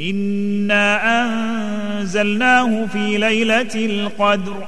انا انزلناه في ليله القدر